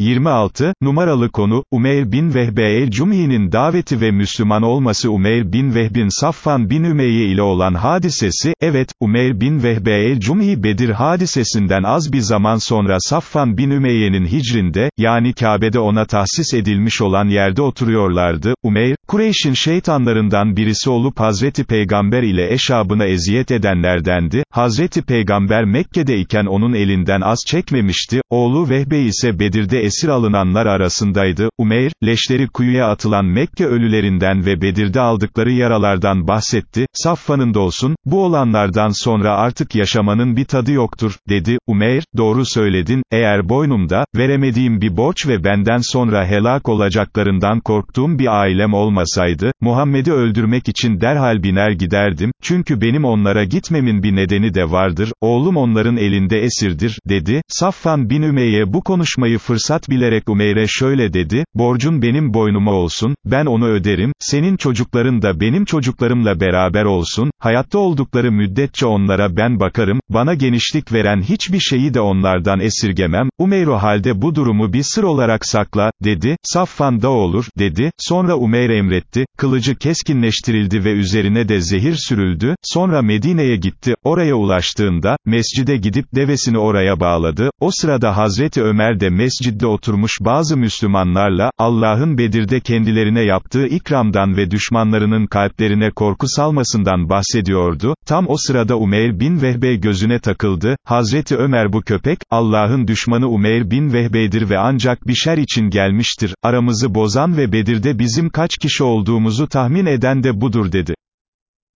26, numaralı konu, Umeyr bin Vehbe el-Cumhi'nin daveti ve Müslüman olması Umeyr bin Vehb'in Saffan bin Ümeyye ile olan hadisesi, evet, Umeyr bin Vehbe el-Cumhi Bedir hadisesinden az bir zaman sonra Saffan bin Ümeyye'nin hicrində, yani Kabe'de ona tahsis edilmiş olan yerde oturuyorlardı, Umeyr, Kureyş'in şeytanlarından birisi olup Hazreti Peygamber ile eşabına eziyet edenlerdendi, Hazreti Peygamber Mekke'de iken onun elinden az çekmemişti, oğlu Vehbe ise Bedir'de esir alınanlar arasındaydı, Umeyr, leşleri kuyuya atılan Mekke ölülerinden ve Bedir'de aldıkları yaralardan bahsetti, Safvan'ın olsun, bu olanlardan sonra artık yaşamanın bir tadı yoktur, dedi, Umeyr, doğru söyledin, eğer boynumda, veremediğim bir borç ve benden sonra helak olacaklarından korktuğum bir ailem olmasaydı, Muhammed'i öldürmek için derhal biner giderdim, çünkü benim onlara gitmemin bir nedeni de vardır, oğlum onların elinde esirdir, dedi, Safvan bin Ümeyye bu konuşmayı fırsat bilerek Umeyr'e şöyle dedi, borcun benim boynuma olsun, ben onu öderim, senin çocukların da benim çocuklarımla beraber olsun, hayatta oldukları müddetçe onlara ben bakarım, bana genişlik veren hiçbir şeyi de onlardan esirgemem, Umeyr halde bu durumu bir sır olarak sakla, dedi, Safvan da olur, dedi, sonra Umeyr emretti, kılıcı keskinleştirildi ve üzerine de zehir sürüldü, sonra Medine'ye gitti, oraya ulaştığında, mescide gidip devesini oraya bağladı, o sırada Hazreti Ömer de mescidde oturmuş bazı Müslümanlarla, Allah'ın Bedir'de kendilerine yaptığı ikramdan ve düşmanlarının kalplerine korku salmasından bahsediyordu, tam o sırada Umeyr bin Vehbe gözüne takıldı, Hazreti Ömer bu köpek, Allah'ın düşmanı Umeyr bin Vehbe'dir ve ancak bir şer için gelmiştir, aramızı bozan ve Bedir'de bizim kaç kişi olduğumuzu tahmin eden de budur dedi.